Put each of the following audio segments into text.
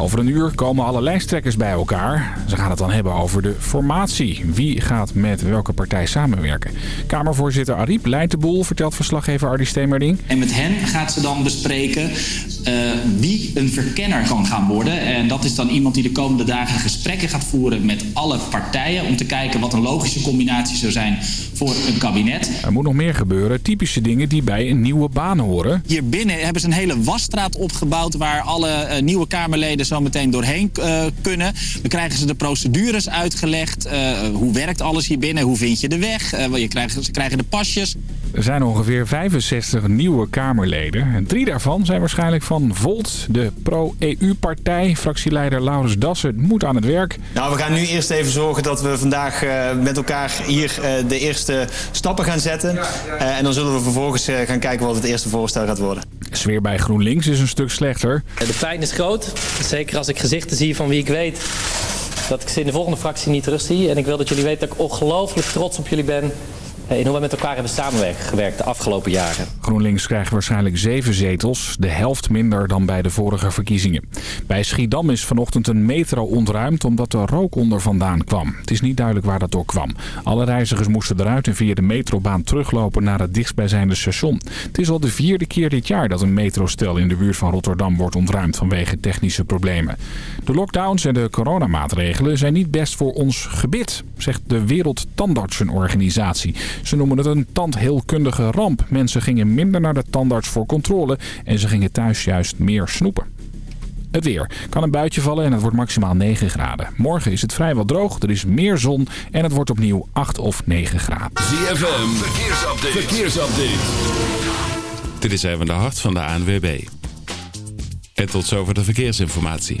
Over een uur komen alle lijsttrekkers bij elkaar. Ze gaan het dan hebben over de formatie. Wie gaat met welke partij samenwerken? Kamervoorzitter Ariep leidt de boel, vertelt verslaggever Ardi Stemerding. En met hen gaat ze dan bespreken uh, wie een verkenner kan gaan worden. En dat is dan iemand die de komende dagen gesprekken gaat voeren met alle partijen... om te kijken wat een logische combinatie zou zijn voor een kabinet. Er moet nog meer gebeuren. Typische dingen die bij een nieuwe baan horen. Hier binnen hebben ze een hele wasstraat opgebouwd... waar alle uh, nieuwe Kamerleden zo meteen doorheen uh, kunnen. Dan krijgen ze de procedures uitgelegd. Uh, hoe werkt alles hier binnen? Hoe vind je de weg? Uh, je krijgt, ze krijgen de pasjes. Er zijn ongeveer 65 nieuwe Kamerleden. En drie daarvan zijn waarschijnlijk van Volt, de pro-EU-partij. Fractieleider Laurens Dassen moet aan het werk. Nou, we gaan nu eerst even zorgen dat we vandaag uh, met elkaar hier uh, de eerste stappen gaan zetten. Uh, en dan zullen we vervolgens gaan kijken wat het eerste voorstel gaat worden. De sfeer bij GroenLinks is een stuk slechter. De pijn is groot. Zeker als ik gezichten zie van wie ik weet dat ik ze in de volgende fractie niet terug zie. En ik wil dat jullie weten dat ik ongelooflijk trots op jullie ben in hoe we met elkaar hebben samengewerkt de afgelopen jaren. GroenLinks krijgt waarschijnlijk zeven zetels, de helft minder dan bij de vorige verkiezingen. Bij Schiedam is vanochtend een metro ontruimd omdat er rook onder vandaan kwam. Het is niet duidelijk waar dat door kwam. Alle reizigers moesten eruit en via de metrobaan teruglopen naar het dichtstbijzijnde station. Het is al de vierde keer dit jaar dat een metrostel in de buurt van Rotterdam wordt ontruimd vanwege technische problemen. De lockdowns en de coronamaatregelen zijn niet best voor ons gebit, zegt de Wereldtandartsenorganisatie. Ze noemen het een tandheelkundige ramp. Mensen gingen minder naar de tandarts voor controle en ze gingen thuis juist meer snoepen. Het weer. Kan een buitje vallen en het wordt maximaal 9 graden. Morgen is het vrijwel droog, er is meer zon en het wordt opnieuw 8 of 9 graden. ZFM, verkeersupdate. verkeersupdate. Dit is even de hart van de ANWB. En tot zover de verkeersinformatie.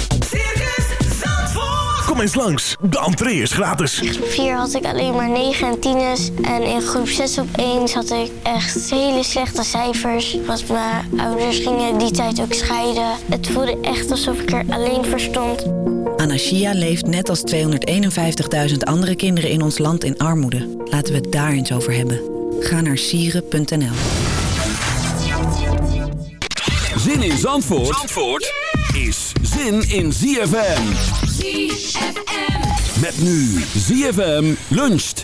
Eens langs, de entree is gratis. groep 4 had ik alleen maar 9 en 10's. En in groep 6 op 1 had ik echt hele slechte cijfers. Want mijn ouders gingen die tijd ook scheiden. Het voelde echt alsof ik er alleen voor stond. Anashia leeft net als 251.000 andere kinderen in ons land in armoede. Laten we het daar eens over hebben. Ga naar sieren.nl Zin in Zandvoort, Zandvoort is zin in ZFM. Met nu ZFM luncht.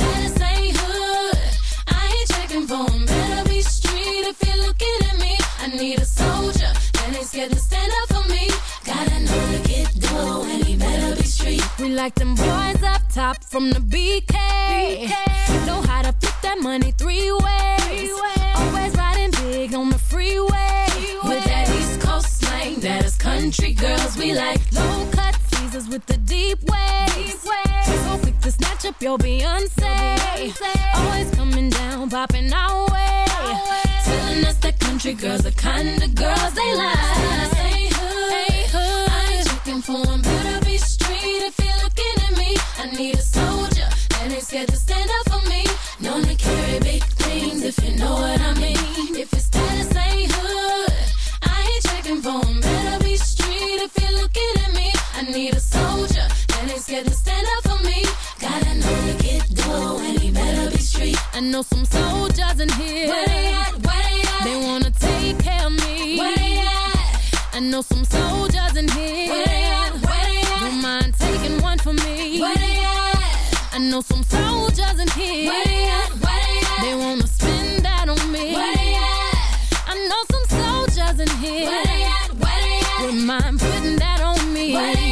his status hood, I ain't checking for him. Better be straight if you're looking at me. I need a soldier that ain't scared to stand up for me. Gotta know to get dough and he better be street. We like them boys up top from the BK. BK. Know how to flip that money three ways. Always riding big on the freeway. With that East Coast slang, that is country girls we like. Low cut Caesars with the deep waves. So quick to snatch up your Beyonce. Always coming down, popping our way. Telling us that country girls the kind of girls they like. Hey hood, I ain't checking for 'em. Better be straight if you're looking at me. I need a soldier that ain't scared to stand up for me. Known to carry big things if you know what I mean. If your status ain't hood, I ain't checking for 'em. Better I need a soldier that ain't scared to stand up for me. Gotta know to get dough and he better be street. I know some soldiers in here. Where they at? Where they at? They wanna take care of me. Where they at? I know some soldiers in here. Where they at? Where they at? Don't mind taking one for me. Where they at? I know some soldiers in here. Where they at? Where they at? They wanna spend that on me. Where they at? I know some soldiers in here. Where they at? Where they at? Wouldn't mind putting that on me. Where they at?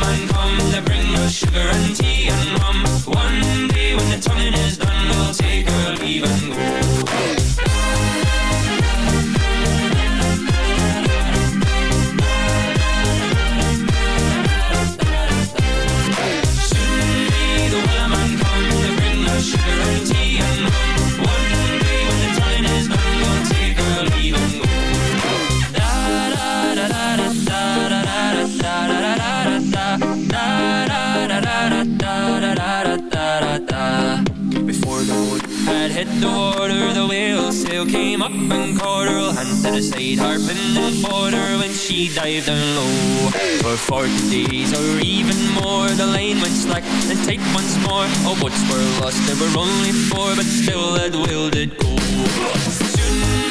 sugar and tea and rum. One day when the tonguing is done, we'll take our leave and go. The water, the whale sail came up and caught her hand to the side, harping and fought her when she dived down low. For forty days or even more, the line went slack and tight once more. All boats were lost, there were only four, but still that whale did go. Soon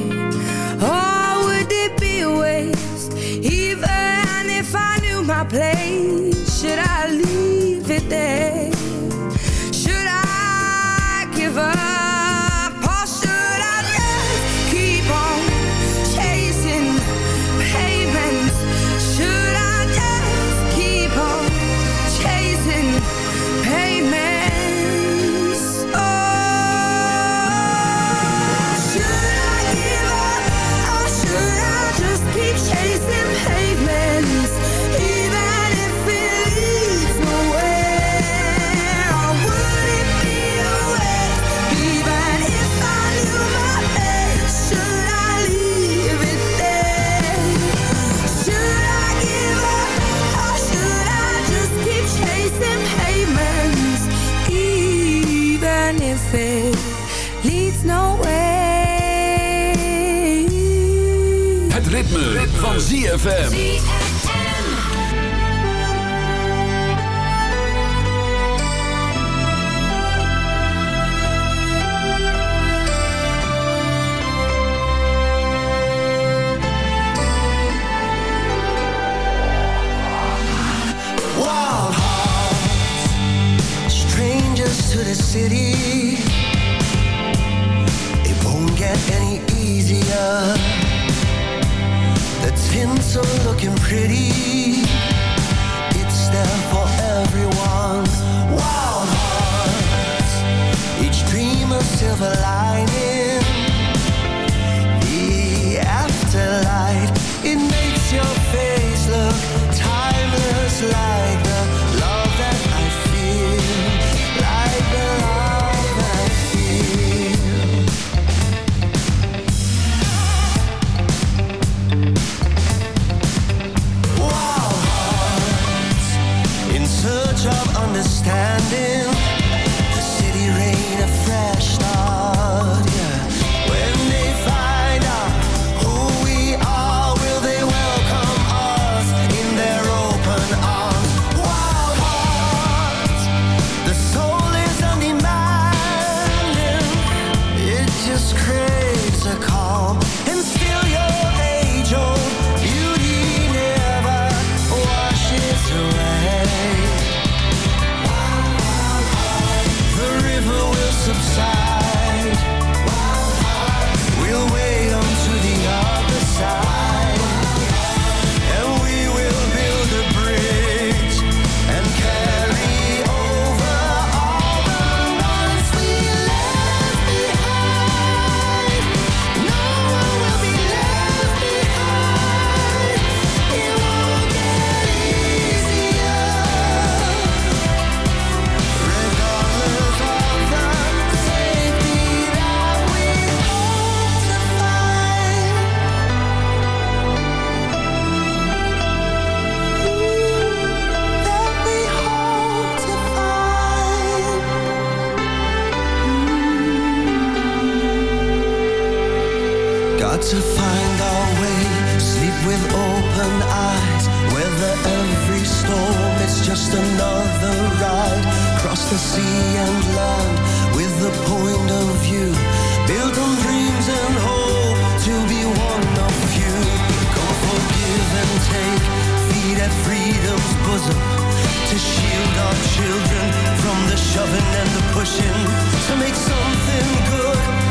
ZFM. Wild hearts, strangers to the city looking pretty. It's there for everyone. Wild hearts, each dream of silver lining. Standing. in fantasy and land with the point of view built on dreams and hope to be one of few. Come forgive and take, feed at freedom's bosom to shield our children from the shoving and the pushing to make something good.